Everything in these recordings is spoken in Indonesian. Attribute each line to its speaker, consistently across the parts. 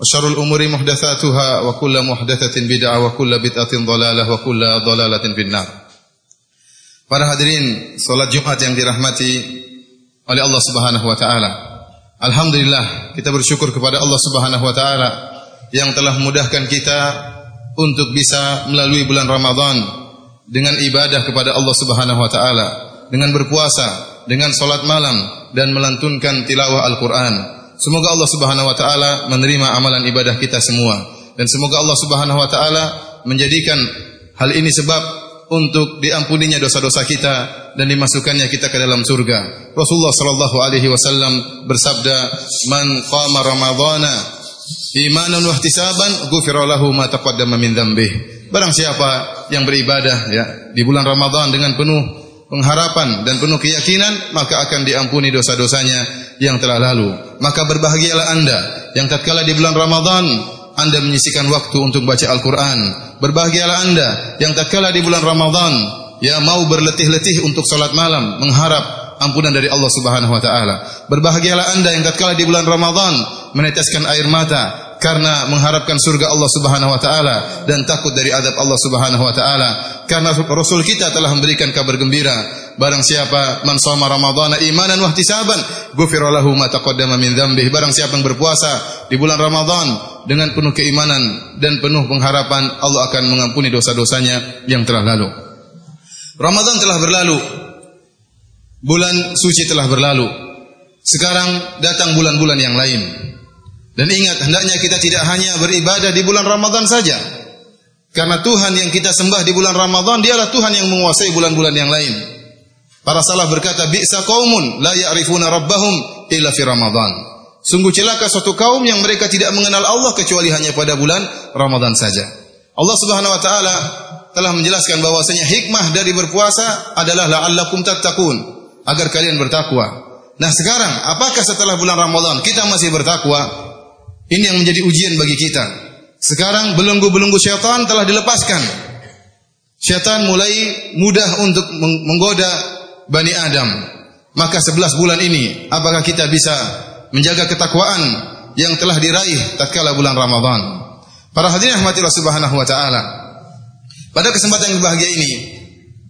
Speaker 1: وشر الأمور محدثاتها وكل محدثة بدعة وكل بدعة ضلالة وكل ضلالة في النار Para hadirin salat Jumat yang dirahmati oleh Allah Subhanahu wa taala. Alhamdulillah kita bersyukur kepada Allah Subhanahu wa taala yang telah memudahkan kita untuk bisa melalui bulan Ramadan dengan ibadah kepada Allah Subhanahu wa taala, dengan berpuasa, dengan salat malam dan melantunkan tilawah Al-Qur'an. Semoga Allah Subhanahu wa taala menerima amalan ibadah kita semua dan semoga Allah Subhanahu wa taala menjadikan hal ini sebab untuk diampuninya dosa-dosa kita dan dimasukkannya kita ke dalam surga. Rasulullah sallallahu alaihi wasallam bersabda, "Man qama ramadhana imanan wa ihtisaban, ghufira lahu ma taqaddama min dzambih." Barang siapa yang beribadah ya di bulan Ramadan dengan penuh pengharapan dan penuh keyakinan, maka akan diampuni dosa-dosanya yang telah lalu. Maka berbahagialah Anda yang tatkala di bulan Ramadan anda menyisikan waktu untuk baca Al-Quran. Berbahagialah Anda yang tak kala di bulan Ramadan ya mau berletih-letih untuk salat malam mengharap ampunan dari Allah Subhanahu wa taala. Berbahagialah Anda yang tak kala di bulan Ramadan meneteskan air mata karena mengharapkan surga Allah Subhanahu wa taala dan takut dari adab Allah Subhanahu wa taala. Karena Rasul kita telah memberikan kabar gembira barang siapa man shoma ramadhana imanan wa ihtisaban ghufira lahu ma taqaddama min dzambihi barang siapa yang berpuasa di bulan Ramadan dengan penuh keimanan dan penuh pengharapan Allah akan mengampuni dosa-dosanya yang telah lalu. Ramadan telah berlalu. Bulan suci telah berlalu. Sekarang datang bulan-bulan yang lain. Dan ingat hendaknya kita tidak hanya beribadah di bulan Ramadan saja. Karena Tuhan yang kita sembah di bulan Ramadan dialah Tuhan yang menguasai bulan-bulan yang lain Para salaf berkata, "Bi'sa qaumun la ya'rifuna rabbahum illa fi Ramadan." Sungguh celaka suatu kaum yang mereka tidak mengenal Allah kecuali hanya pada bulan Ramadan saja. Allah Subhanahu wa taala telah menjelaskan bahwasanya hikmah dari berpuasa adalah la'allakum tattaqun, agar kalian bertakwa. Nah, sekarang apakah setelah bulan Ramadan kita masih bertakwa? Ini yang menjadi ujian bagi kita. Sekarang belenggu-belenggu syaitan telah dilepaskan. Syaitan mulai mudah untuk menggoda Bani Adam. Maka sebelas bulan ini, apakah kita bisa menjaga ketakwaan yang telah diraih tatkala bulan Ramadan? Para hadirin rahmatillah subhanahu wa ta'ala. Pada kesempatan yang bahagia ini,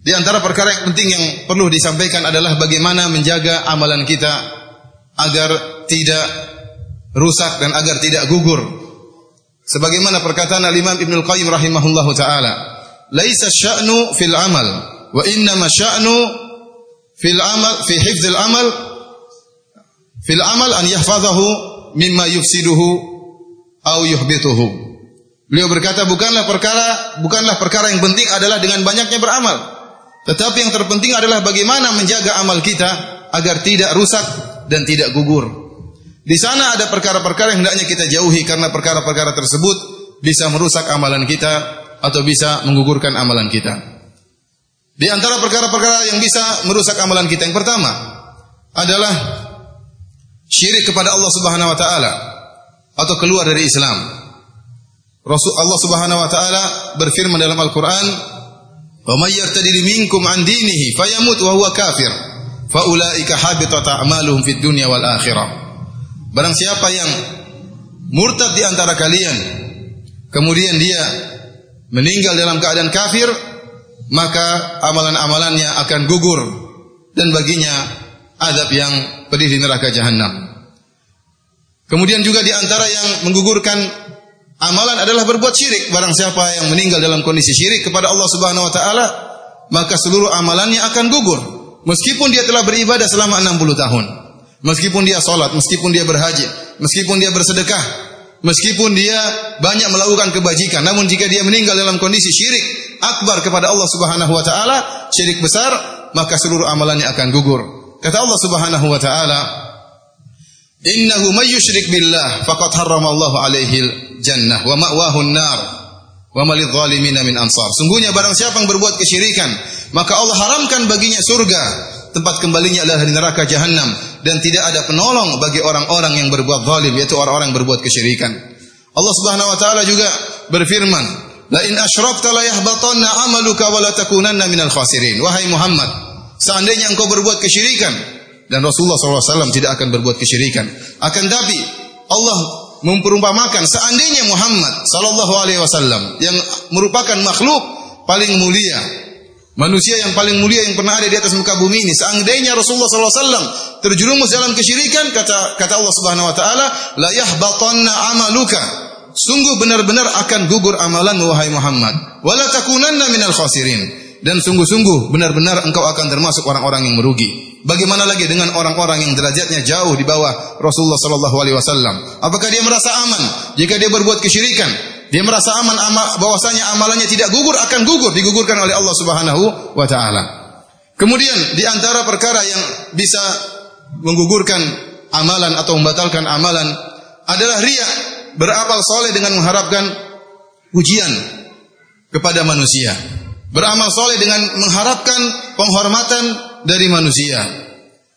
Speaker 1: di antara perkara yang penting yang perlu disampaikan adalah bagaimana menjaga amalan kita agar tidak rusak dan agar tidak gugur. Sebagaimana perkataan Al-Imam Ibnu Al-Qayyim rahimahullahu taala, "Laisa sya'nu fil amal, wa inna sya'nu fil amal fi hifdzil amal fil amal an yahfazahu mimma yufsiduhu au yuhbituhu. Beliau berkata bukanlah perkara bukanlah perkara yang penting adalah dengan banyaknya beramal. Tetapi yang terpenting adalah bagaimana menjaga amal kita agar tidak rusak dan tidak gugur. Di sana ada perkara-perkara yang hendaknya kita jauhi karena perkara-perkara tersebut bisa merusak amalan kita atau bisa menggugurkan amalan kita. Di antara perkara-perkara yang bisa merusak amalan kita yang pertama adalah syirik kepada Allah Subhanahu wa taala atau keluar dari Islam. Rasul Allah Subhanahu wa taala berfirman dalam Al-Qur'an, "Wa may yartadid minkum an dinihi fayamut wa huwa kafir, fa ulaika habitat a'maluhum fid dunya wal akhirah." Barang siapa yang murtad di antara kalian kemudian dia meninggal dalam keadaan kafir, maka amalan-amalannya akan gugur dan baginya adab yang pedih di neraka jahanam. Kemudian juga di antara yang menggugurkan amalan adalah berbuat syirik. Barang siapa yang meninggal dalam kondisi syirik kepada Allah Subhanahu wa taala, maka seluruh amalannya akan gugur. Meskipun dia telah beribadah selama 60 tahun. Meskipun dia salat, meskipun dia berhaji, meskipun dia bersedekah, meskipun dia banyak melakukan kebajikan, namun jika dia meninggal dalam kondisi syirik akbar kepada Allah Subhanahu wa taala, syirik besar, maka seluruh amalannya akan gugur. Kata Allah Subhanahu wa taala, "Innahu may yusyrik billah faqad harrama Allah alaihi jannah wa ma'wahun nar wa malidh zalimin min ansar. Sungguhnya barang siapa yang berbuat kesyirikan, maka Allah haramkan baginya surga, tempat kembalinya adalah neraka jahanam dan tidak ada penolong bagi orang-orang yang berbuat zalim yaitu orang-orang berbuat kesyirikan. Allah Subhanahu wa taala juga berfirman, "La in asyrakta la yahbatanna 'amaluka wa la takunanna minal khasirin." Wahai Muhammad, seandainya engkau berbuat kesyirikan dan Rasulullah SAW tidak akan berbuat kesyirikan. Akan tapi Allah memperumpamakan seandainya Muhammad sallallahu alaihi wasallam yang merupakan makhluk paling mulia, manusia yang paling mulia yang pernah ada di atas muka bumi ini, seandainya Rasulullah wasallam terjerumus dalam kesyirikan, kata kata Allah Subhanahu wa taala, la yahbatanna amaluka. Sungguh benar-benar akan gugur amalan wahai Muhammad. Wala takunanna minal khasirin. Dan sungguh-sungguh benar-benar engkau akan termasuk orang-orang yang merugi. Bagaimana lagi dengan orang-orang yang derajatnya jauh di bawah Rasulullah sallallahu alaihi wasallam? Apakah dia merasa aman jika dia berbuat kesyirikan? Dia merasa aman ama, bahwasanya amalannya tidak gugur akan gugur digugurkan oleh Allah Subhanahu wa taala. Kemudian di antara perkara yang bisa menggugurkan amalan atau membatalkan amalan adalah riya, beramal soleh dengan mengharapkan pujian kepada manusia. Beramal soleh dengan mengharapkan penghormatan dari manusia.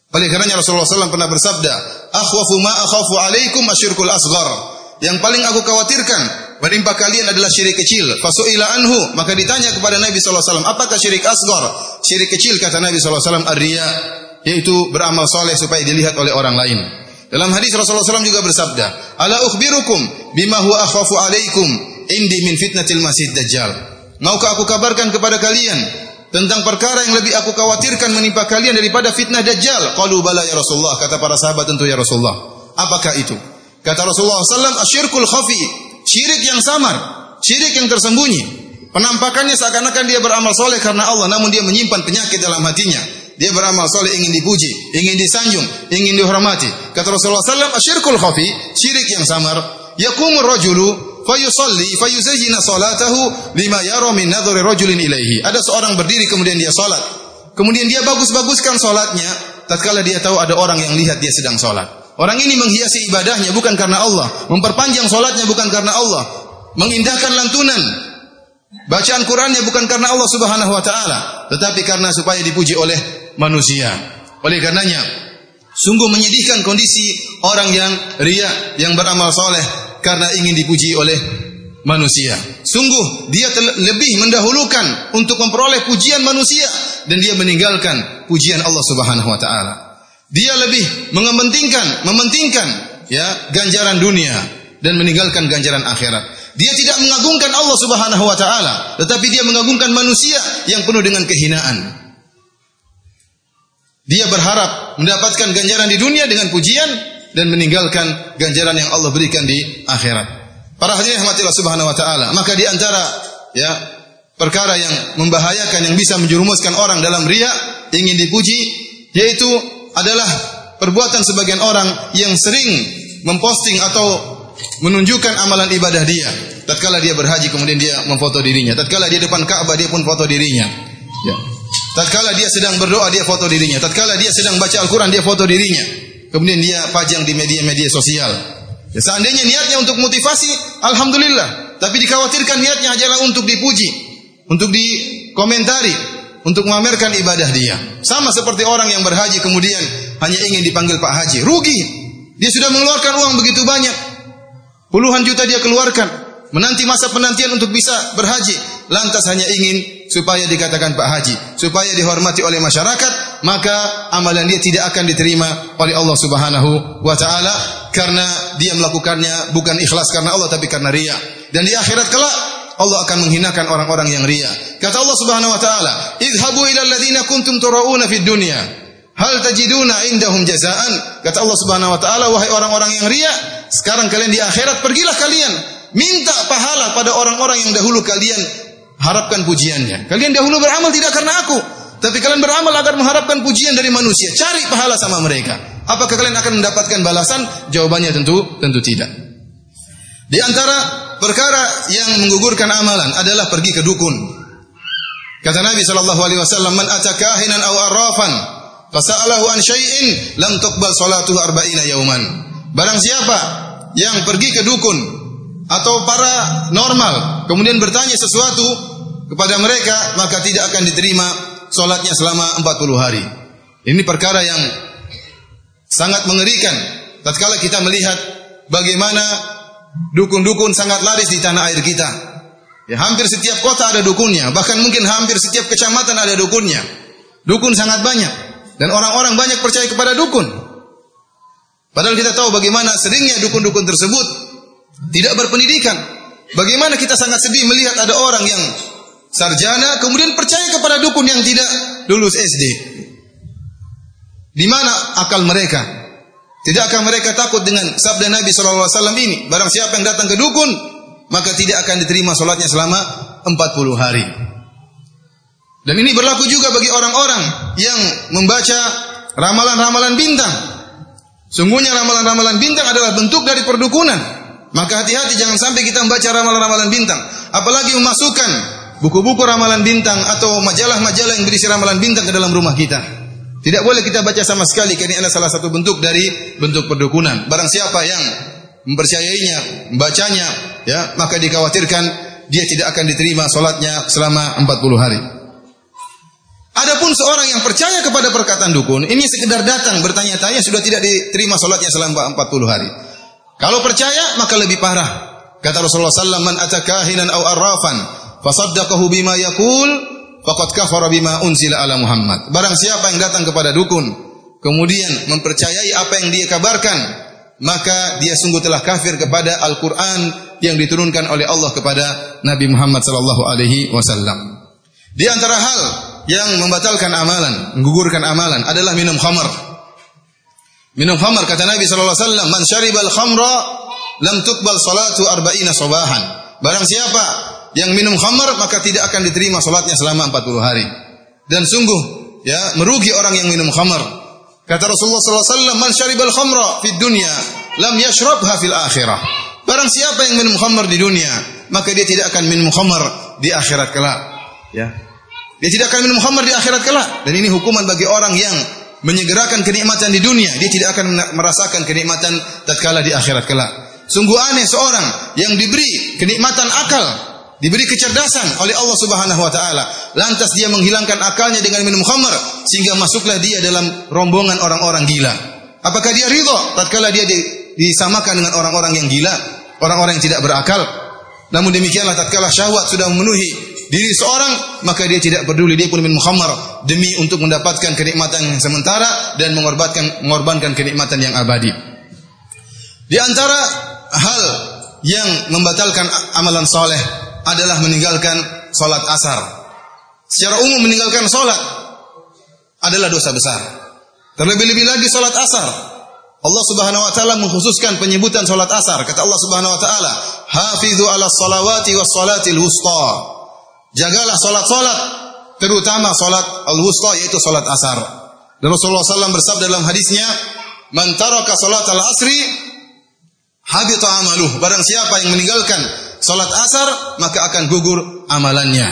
Speaker 1: Oleh karenanya Rasulullah SAW pernah bersabda, "Akhwafu ma akhafu alaikum asyirkul asghar." Yang paling aku khawatirkan menimpa kalian adalah syirik kecil. Fasuila anhu, maka ditanya kepada Nabi SAW, apakah syirik asghar? Syirik kecil kata Nabi SAW, ar-riya, yaitu beramal soleh supaya dilihat oleh orang lain. Dalam hadis Rasulullah SAW juga bersabda, "Ala ukhbirukum bima huwa akhwafu alaikum indi min fitnatil masih dajjal." Maukah aku kabarkan kepada kalian tentang perkara yang lebih aku khawatirkan menimpa kalian daripada fitnah dajjal. Qalu bala ya Rasulullah, kata para sahabat tentu ya Rasulullah. Apakah itu? Kata Rasulullah SAW, asyirkul khafi, syirik yang samar, syirik yang tersembunyi. Penampakannya seakan-akan dia beramal soleh karena Allah, namun dia menyimpan penyakit dalam hatinya. Dia beramal soleh ingin dipuji, ingin disanjung, ingin dihormati. Kata Rasulullah SAW, asyirkul khafi, syirik yang samar. Yakumur rajulu fayusalli fayuzayyina salatahu lima yara min nadhari rajulin ilaihi. Ada seorang berdiri kemudian dia salat. Kemudian dia bagus-baguskan salatnya tatkala dia tahu ada orang yang lihat dia sedang salat. Orang ini menghiasi ibadahnya bukan karena Allah, memperpanjang salatnya bukan karena Allah, mengindahkan lantunan bacaan Qur'annya bukan karena Allah Subhanahu wa taala, tetapi karena supaya dipuji oleh manusia. Oleh karenanya, sungguh menyedihkan kondisi orang yang ria, yang beramal soleh, karena ingin dipuji oleh manusia. Sungguh dia lebih mendahulukan untuk memperoleh pujian manusia dan dia meninggalkan pujian Allah Subhanahu wa taala. Dia lebih mengementingkan, mementingkan ya ganjaran dunia dan meninggalkan ganjaran akhirat. Dia tidak mengagungkan Allah Subhanahu wa taala, tetapi dia mengagungkan manusia yang penuh dengan kehinaan. Dia berharap mendapatkan ganjaran di dunia dengan pujian dan meninggalkan ganjaran yang Allah berikan di akhirat. Para hadirin rahmatillah subhanahu wa taala, maka di antara ya perkara yang membahayakan yang bisa menjerumuskan orang dalam riya, ingin dipuji, yaitu adalah perbuatan sebagian orang yang sering memposting atau menunjukkan amalan ibadah dia. Tatkala dia berhaji kemudian dia memfoto dirinya. Tatkala dia depan Ka'bah dia pun foto dirinya. Ya. Tatkala dia sedang berdoa dia foto dirinya. Tatkala dia sedang baca Al-Qur'an dia foto dirinya kemudian dia pajang di media-media sosial. Ya, seandainya niatnya untuk motivasi, alhamdulillah. Tapi dikhawatirkan niatnya adalah untuk dipuji, untuk dikomentari, untuk memamerkan ibadah dia. Sama seperti orang yang berhaji kemudian hanya ingin dipanggil Pak Haji, rugi. Dia sudah mengeluarkan uang begitu banyak. Puluhan juta dia keluarkan, menanti masa penantian untuk bisa berhaji, lantas hanya ingin supaya dikatakan Pak Haji, supaya dihormati oleh masyarakat, maka amalan dia tidak akan diterima oleh Allah Subhanahu wa taala karena dia melakukannya bukan ikhlas karena Allah tapi karena riya. Dan di akhirat kelak Allah akan menghinakan orang-orang yang riya. Kata Allah Subhanahu wa taala, "Idhabu ila alladziina kuntum turauna fid dunya." Hal tajiduna indahum jazaan? Kata Allah Subhanahu wa taala, wahai orang-orang yang riya, sekarang kalian di akhirat pergilah kalian minta pahala pada orang-orang yang dahulu kalian harapkan pujiannya. Kalian dahulu beramal tidak karena aku, tapi kalian beramal agar mengharapkan pujian dari manusia. Cari pahala sama mereka. Apakah kalian akan mendapatkan balasan? Jawabannya tentu tentu tidak. Di antara perkara yang menggugurkan amalan adalah pergi ke dukun. Kata Nabi sallallahu alaihi wasallam, "Man atakahinan aw arrafan fasa'alahu an syai'in lam tuqbal salatuhu arba'ina yauman." Barang siapa yang pergi ke dukun atau para normal kemudian bertanya sesuatu kepada mereka maka tidak akan diterima solatnya selama 40 hari. Ini perkara yang sangat mengerikan tatkala kita melihat bagaimana dukun-dukun sangat laris di tanah air kita. Ya, hampir setiap kota ada dukunnya, bahkan mungkin hampir setiap kecamatan ada dukunnya. Dukun sangat banyak dan orang-orang banyak percaya kepada dukun. Padahal kita tahu bagaimana seringnya dukun-dukun tersebut tidak berpendidikan. Bagaimana kita sangat sedih melihat ada orang yang sarjana kemudian percaya kepada dukun yang tidak lulus SD. Di mana akal mereka? Tidakkah mereka takut dengan sabda Nabi SAW ini? Barang siapa yang datang ke dukun, maka tidak akan diterima solatnya selama 40 hari. Dan ini berlaku juga bagi orang-orang yang membaca ramalan-ramalan bintang. Sungguhnya ramalan-ramalan bintang adalah bentuk dari perdukunan. Maka hati-hati jangan sampai kita membaca ramalan-ramalan bintang, apalagi memasukkan buku-buku ramalan bintang atau majalah-majalah yang berisi ramalan bintang ke dalam rumah kita. Tidak boleh kita baca sama sekali karena ini adalah salah satu bentuk dari bentuk perdukunan. Barang siapa yang mempercayainya, membacanya, ya, maka dikhawatirkan dia tidak akan diterima salatnya selama 40 hari. Adapun seorang yang percaya kepada perkataan dukun, ini sekedar datang bertanya-tanya sudah tidak diterima salatnya selama 40 hari. Kalau percaya maka lebih parah. Kata Rasulullah sallallahu man atakahinan au arrafan fasaddaqahu bima yaqul faqad kafara bima unzila ala Muhammad. Barang siapa yang datang kepada dukun kemudian mempercayai apa yang dia kabarkan, maka dia sungguh telah kafir kepada Al-Qur'an yang diturunkan oleh Allah kepada Nabi Muhammad sallallahu alaihi wasallam. Di antara hal yang membatalkan amalan, menggugurkan amalan adalah minum khamar. Minum khamar kata Nabi sallallahu alaihi wasallam, "Man syaribal khamra lam tuqbal salatu arba'ina sabahan." Barang siapa yang minum khamar maka tidak akan diterima salatnya selama 40 hari. Dan sungguh ya merugi orang yang minum khamar. Kata Rasulullah sallallahu alaihi wasallam, "Man syaribal khamra fid dunya lam yashrabha fil akhirah." Barang siapa yang minum khamar di dunia, maka dia tidak akan minum khamar di akhirat kelak. Ya. Dia tidak akan minum khamar di akhirat kelak. Dan ini hukuman bagi orang yang menyegerakan kenikmatan di dunia, dia tidak akan merasakan kenikmatan tatkala di akhirat kelak. Sungguh aneh seorang yang diberi kenikmatan akal, diberi kecerdasan oleh Allah Subhanahu wa taala, lantas dia menghilangkan akalnya dengan minum khamar sehingga masuklah dia dalam rombongan orang-orang gila. Apakah dia ridho tatkala dia disamakan dengan orang-orang yang gila, orang-orang yang tidak berakal? Namun demikianlah tatkala syahwat sudah memenuhi diri seorang, maka dia tidak peduli dia pun minum khamar demi untuk mendapatkan kenikmatan yang sementara dan mengorbankan mengorbankan kenikmatan yang abadi. Di antara hal yang membatalkan amalan soleh adalah meninggalkan solat asar. Secara umum meninggalkan solat adalah dosa besar. Terlebih-lebih lagi solat asar. Allah Subhanahu wa taala mengkhususkan penyebutan solat asar. Kata Allah Subhanahu wa taala, "Hafizu 'ala salawati was salatil wusta." Jagalah solat-solat, terutama solat al-wusta yaitu solat asar. Dan Rasulullah SAW bersabda dalam hadisnya, "Man taraka solat al-asri habita amaluh." Barang siapa yang meninggalkan solat asar, maka akan gugur amalannya.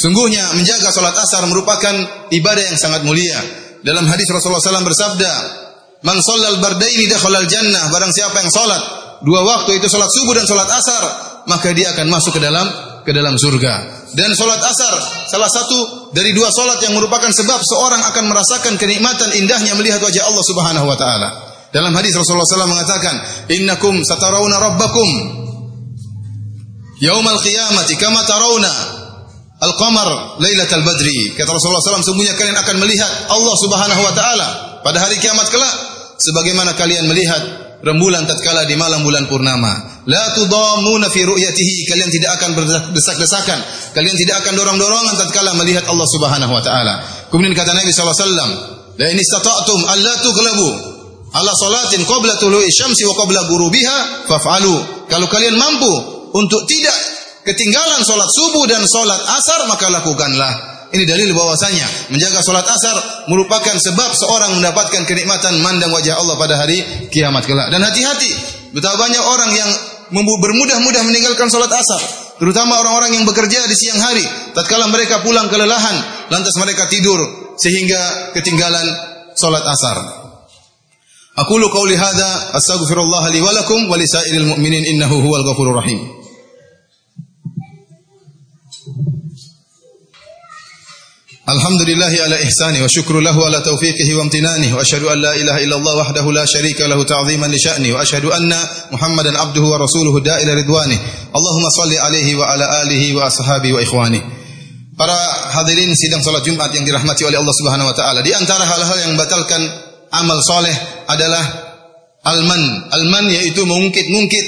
Speaker 1: Sungguhnya menjaga solat asar merupakan ibadah yang sangat mulia. Dalam hadis Rasulullah SAW bersabda, "Man shallal bardaini dakhala al-jannah." Barang siapa yang solat dua waktu itu solat subuh dan solat asar, maka dia akan masuk ke dalam ke dalam surga dan solat asar salah satu dari dua solat yang merupakan sebab seorang akan merasakan kenikmatan indahnya melihat wajah Allah Subhanahu wa taala. Dalam hadis Rasulullah SAW mengatakan, "Innakum satarawna rabbakum yaumal qiyamati kama tarawna al-qamar lailatal badri." Kata Rasulullah SAW, sungguhnya kalian akan melihat Allah Subhanahu wa taala pada hari kiamat kelak sebagaimana kalian melihat rembulan tatkala di malam bulan purnama. La tudamuna fi ru'yatihi, kalian tidak akan berdesak-desakan, kalian tidak akan dorong-dorongan tatkala melihat Allah Subhanahu wa taala. Kemudian kata Nabi sallallahu alaihi wasallam, "La in istata'tum alla tughlabu ala salatin qabla tulu'i syamsi wa qabla ghurubiha faf'alu." Kalau kalian mampu untuk tidak ketinggalan salat subuh dan salat asar maka lakukanlah. Ini dalil bahwasanya menjaga solat asar merupakan sebab seorang mendapatkan kenikmatan mandang wajah Allah pada hari kiamat kelak. Dan hati-hati, betapa banyak orang yang bermudah-mudah meninggalkan solat asar, terutama orang-orang yang bekerja di siang hari. Tatkala mereka pulang kelelahan, lantas mereka tidur sehingga ketinggalan solat asar. Aqulu qawli hadza astaghfirullah li wa lakum mu'minin innahu huwal ghafurur rahim. الحمد لله على إحسانه وشكر له على توفيقه وامتنانه وأشهد أن لا إله إلا الله وحده لا شريك له تعظيما لشأنه وأشهد أن محمدا عبده ورسوله داء إلى رضوانه اللهم صل عليه وعلى آله وأصحابه وإخوانه Para hadirin sidang salat Jumat yang dirahmati oleh Allah Subhanahu wa taala. Di antara hal-hal yang membatalkan amal soleh adalah alman. Alman yaitu mengungkit-ungkit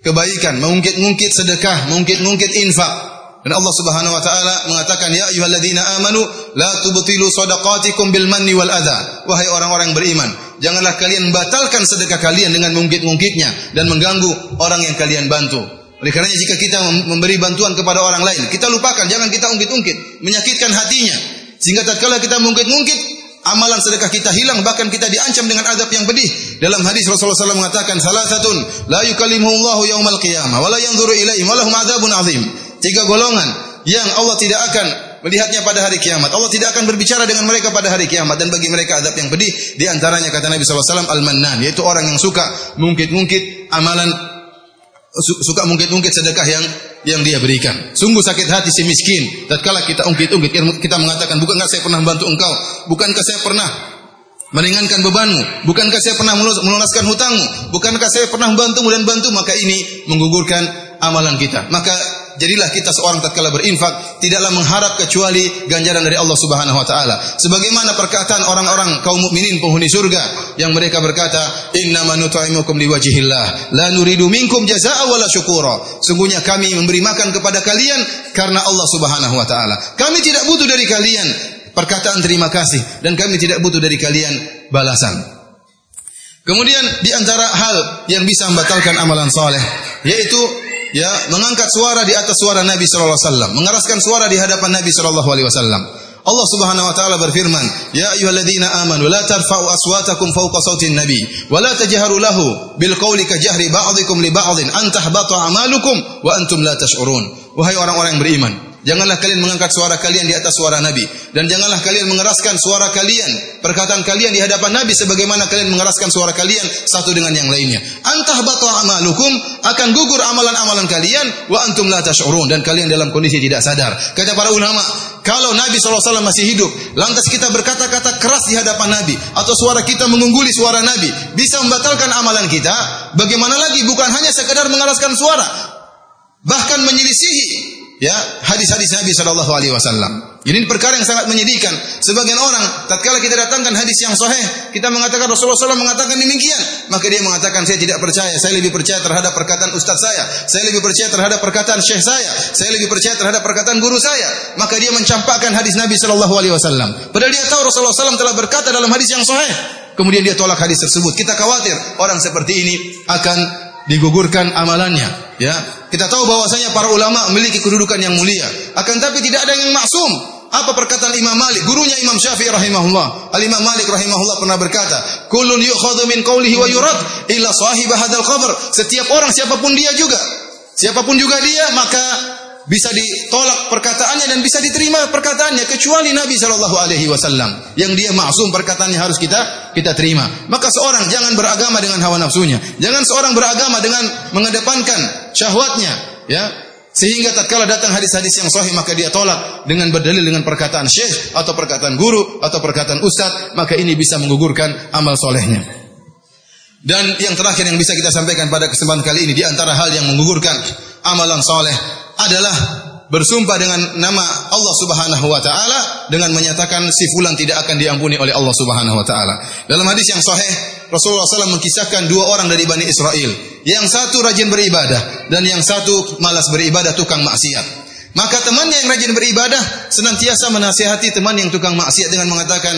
Speaker 1: kebaikan, mengungkit-ungkit sedekah, mengungkit-ungkit infak. Dan Allah Subhanahu wa taala mengatakan ya ayyuhalladzina amanu la tubtilu shadaqatikum bil manni wal adha. Wahai orang-orang yang beriman, janganlah kalian membatalkan sedekah kalian dengan mengungkit-ungkitnya dan mengganggu orang yang kalian bantu. Oleh karenanya jika kita memberi bantuan kepada orang lain, kita lupakan, jangan kita ungkit-ungkit, menyakitkan hatinya. Sehingga tatkala kita mengungkit-ungkit, amalan sedekah kita hilang, bahkan kita diancam dengan azab yang pedih. Dalam hadis Rasulullah SAW mengatakan, salah satu, la yukallimuhullahu yaumal qiyamah, wa la yanzuru ilaihim, wa lahum azabun azim. Tiga golongan yang Allah tidak akan melihatnya pada hari kiamat. Allah tidak akan berbicara dengan mereka pada hari kiamat dan bagi mereka azab yang pedih. Di antaranya kata Nabi SAW al-mannan, yaitu orang yang suka mungkit-mungkit amalan suka mungkit-ungkit sedekah yang yang dia berikan. Sungguh sakit hati si miskin. Tatkala kita ungkit-ungkit kita mengatakan, "Bukankah saya pernah membantu engkau? Bukankah saya pernah meringankan bebanmu? Bukankah saya pernah melunaskan hutangmu? Bukankah saya pernah membantumu dan bantu?" Maka ini menggugurkan amalan kita. Maka jadilah kita seorang tatkala berinfak tidaklah mengharap kecuali ganjaran dari Allah Subhanahu wa taala. Sebagaimana perkataan orang-orang kaum mukminin penghuni surga yang mereka berkata, "Inna nut'imukum liwajhillah, la nuridu minkum jazaa'a wala syukura." Sungguhnya kami memberi makan kepada kalian karena Allah Subhanahu wa taala. Kami tidak butuh dari kalian perkataan terima kasih dan kami tidak butuh dari kalian balasan. Kemudian di antara hal yang bisa membatalkan amalan saleh yaitu ya mengangkat suara di atas suara Nabi sallallahu alaihi wasallam, mengeraskan suara di hadapan Nabi sallallahu alaihi wasallam. Allah Subhanahu wa taala berfirman, "Ya ayyuhalladzina amanu la tarfa'u aswatakum fawqa sautin nabi wa la tajharu lahu bil qawli ka jahri ba'dikum li ba'dhin an tahbata a'malukum wa antum la tash'urun." Wahai orang-orang yang beriman, Janganlah kalian mengangkat suara kalian di atas suara Nabi. Dan janganlah kalian mengeraskan suara kalian, perkataan kalian di hadapan Nabi sebagaimana kalian mengeraskan suara kalian satu dengan yang lainnya. Antah batu amalukum akan gugur amalan-amalan kalian wa antum la tash'urun. Dan kalian dalam kondisi tidak sadar. Kata para ulama, kalau Nabi SAW masih hidup, lantas kita berkata-kata keras di hadapan Nabi atau suara kita mengungguli suara Nabi bisa membatalkan amalan kita, bagaimana lagi? Bukan hanya sekedar mengeraskan suara, bahkan menyelisihi ya hadis-hadis Nabi Shallallahu Alaihi Wasallam. Ini perkara yang sangat menyedihkan. Sebagian orang, tatkala kita datangkan hadis yang sahih, kita mengatakan Rasulullah SAW mengatakan demikian, maka dia mengatakan saya tidak percaya. Saya lebih percaya terhadap perkataan ustaz saya. Saya lebih percaya terhadap perkataan syekh saya. Saya lebih percaya terhadap perkataan guru saya. Maka dia mencampakkan hadis Nabi Shallallahu Alaihi Wasallam. Padahal dia tahu Rasulullah SAW telah berkata dalam hadis yang sahih. Kemudian dia tolak hadis tersebut. Kita khawatir orang seperti ini akan digugurkan amalannya. Ya, kita tahu bahwasanya para ulama memiliki kedudukan yang mulia. Akan tapi tidak ada yang maksum. Apa perkataan Imam Malik? Gurunya Imam Syafi'i rahimahullah. Al Imam Malik rahimahullah pernah berkata, "Kullun yu'khadhu min qawlihi wa yurad illa sahib hadzal qabr." Setiap orang siapa pun dia juga, siapa pun juga dia, maka bisa ditolak perkataannya dan bisa diterima perkataannya kecuali Nabi Shallallahu Alaihi Wasallam yang dia maksum perkataannya harus kita kita terima. Maka seorang jangan beragama dengan hawa nafsunya, jangan seorang beragama dengan mengedepankan syahwatnya, ya. Sehingga tatkala datang hadis-hadis yang sahih maka dia tolak dengan berdalil dengan perkataan syekh atau perkataan guru atau perkataan ustaz, maka ini bisa menggugurkan amal solehnya. Dan yang terakhir yang bisa kita sampaikan pada kesempatan kali ini di antara hal yang menggugurkan amalan soleh adalah bersumpah dengan nama Allah Subhanahu wa taala dengan menyatakan si fulan tidak akan diampuni oleh Allah Subhanahu wa taala. Dalam hadis yang sahih Rasulullah SAW mengkisahkan dua orang dari Bani Israel. Yang satu rajin beribadah dan yang satu malas beribadah tukang maksiat. Maka temannya yang rajin beribadah senantiasa menasihati teman yang tukang maksiat dengan mengatakan,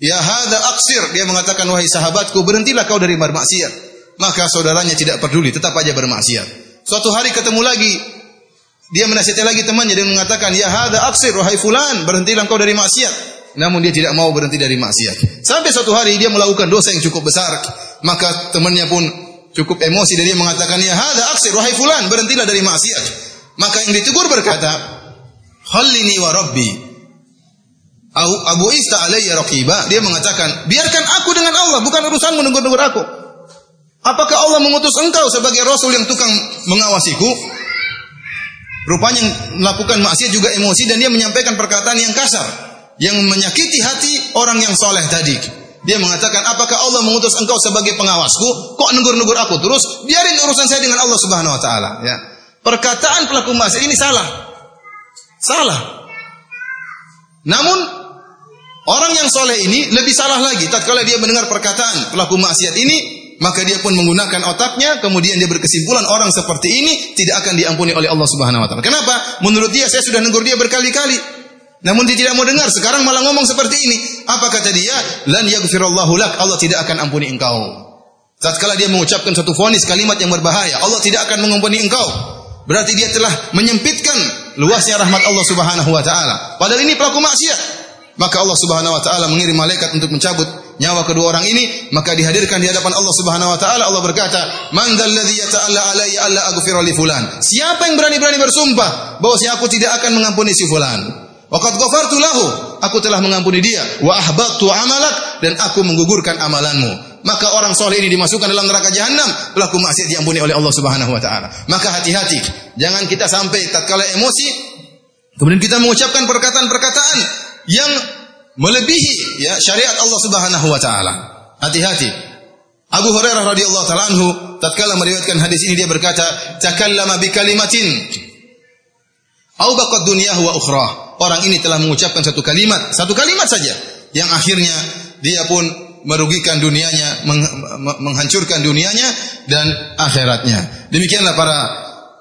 Speaker 1: "Ya hada aksir." Dia mengatakan, "Wahai sahabatku, berhentilah kau dari bermaksiat." Maka saudaranya tidak peduli, tetap aja bermaksiat. Suatu hari ketemu lagi dia menasihati lagi temannya dengan mengatakan, "Ya hada aksir wahai fulan, berhentilah engkau dari maksiat." Namun dia tidak mau berhenti dari maksiat. Sampai suatu hari dia melakukan dosa yang cukup besar, maka temannya pun cukup emosi dan dia mengatakan, "Ya hada aksir wahai fulan, berhentilah dari maksiat." Maka yang ditegur berkata, "Khallini wa rabbi." Abu Ista alayya raqiba, dia mengatakan, biarkan aku dengan Allah, bukan urusanmu negur-negur aku. Apakah Allah mengutus engkau sebagai rasul yang tukang mengawasiku? Rupanya melakukan maksiat juga emosi dan dia menyampaikan perkataan yang kasar yang menyakiti hati orang yang soleh tadi. Dia mengatakan, apakah Allah mengutus engkau sebagai pengawasku? Kok negur-negur aku terus? Biarin urusan saya dengan Allah Subhanahu Wa Taala. Ya. Perkataan pelaku maksiat ini salah, salah. Namun orang yang soleh ini lebih salah lagi. Tatkala dia mendengar perkataan pelaku maksiat ini, maka dia pun menggunakan otaknya, kemudian dia berkesimpulan orang seperti ini tidak akan diampuni oleh Allah Subhanahu wa taala. Kenapa? Menurut dia saya sudah negur dia berkali-kali. Namun dia tidak mau dengar, sekarang malah ngomong seperti ini. Apa kata dia? Lan yaghfirallahu lak, Allah tidak akan ampuni engkau. Tatkala dia mengucapkan satu fonis kalimat yang berbahaya, Allah tidak akan mengampuni engkau. Berarti dia telah menyempitkan luasnya rahmat Allah Subhanahu wa taala. Padahal ini pelaku maksiat. Maka Allah Subhanahu wa taala mengirim malaikat untuk mencabut nyawa kedua orang ini, maka dihadirkan di hadapan Allah Subhanahu wa taala. Allah berkata, "Man dzalladzi yata'alla alayya alla aghfira li fulan?" Siapa yang berani-berani bersumpah bahwa aku tidak akan mengampuni si fulan? Waqad ghafartu lahu, aku telah mengampuni dia, wa ahbattu amalak dan aku menggugurkan amalanmu. Maka orang soleh ini dimasukkan dalam neraka jahanam, pelaku maksiat diampuni oleh Allah Subhanahu wa taala. Maka hati-hati, jangan kita sampai tatkala emosi kemudian kita mengucapkan perkataan-perkataan yang melebihi ya syariat Allah Subhanahu wa taala. Hati-hati. Abu Hurairah radhiyallahu taala anhu tatkala meriwayatkan hadis ini dia berkata, "Takallama bi kalimatin au baqad dunyahu wa ukhra." Orang ini telah mengucapkan satu kalimat, satu kalimat saja yang akhirnya dia pun merugikan dunianya, menghancurkan dunianya dan akhiratnya. Demikianlah para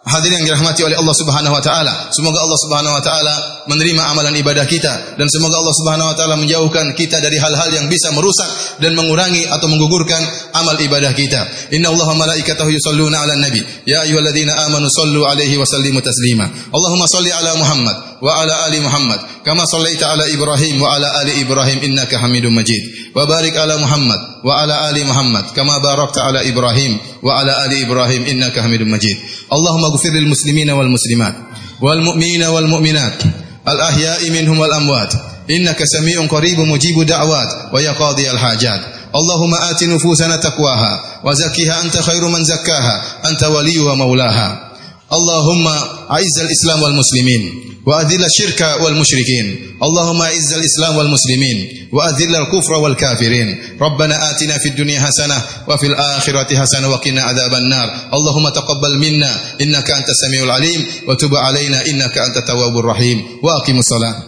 Speaker 1: Hadirin yang dirahmati oleh Allah Subhanahu wa taala. Semoga Allah Subhanahu wa taala menerima amalan ibadah kita dan semoga Allah Subhanahu wa taala menjauhkan kita dari hal-hal yang bisa merusak dan mengurangi atau menggugurkan amal ibadah kita. Inna Allaha malaikatahu yusalluna 'alan nabi. Ya ayyuhalladzina amanu sallu 'alaihi wa sallimu taslima. Allahumma salli 'ala Muhammad wa 'ala ali Muhammad kama sallaita 'ala Ibrahim wa 'ala ali Ibrahim innaka Hamidum Majid. Wa barik 'ala Muhammad wa 'ala ali Muhammad kama barakta 'ala Ibrahim wa 'ala ali Ibrahim innaka Hamidum Majid. Allahumma ighfir lil muslimina wal muslimat والمؤمنين والمؤمنات الأحياء منهم والأموات. إنك سميع قريب مجيب دعوات ويا قاضي الحاجات. اللهم آت نفوسنا تقواها وزكها أنت خير من زكاها أنت ولي ومولاها. اللهم أعز الإسلام والمسلمين وأذل الشرك والمشركين اللهم أعز الإسلام والمسلمين وأذل الكفر والكافرين ربنا آتنا في الدنيا حسنة وفي الآخرة حسنة وقنا عذاب النار اللهم تقبل منا إنك أنت السميع العليم وتب علينا إنك أنت التواب الرحيم وأقم الصلاة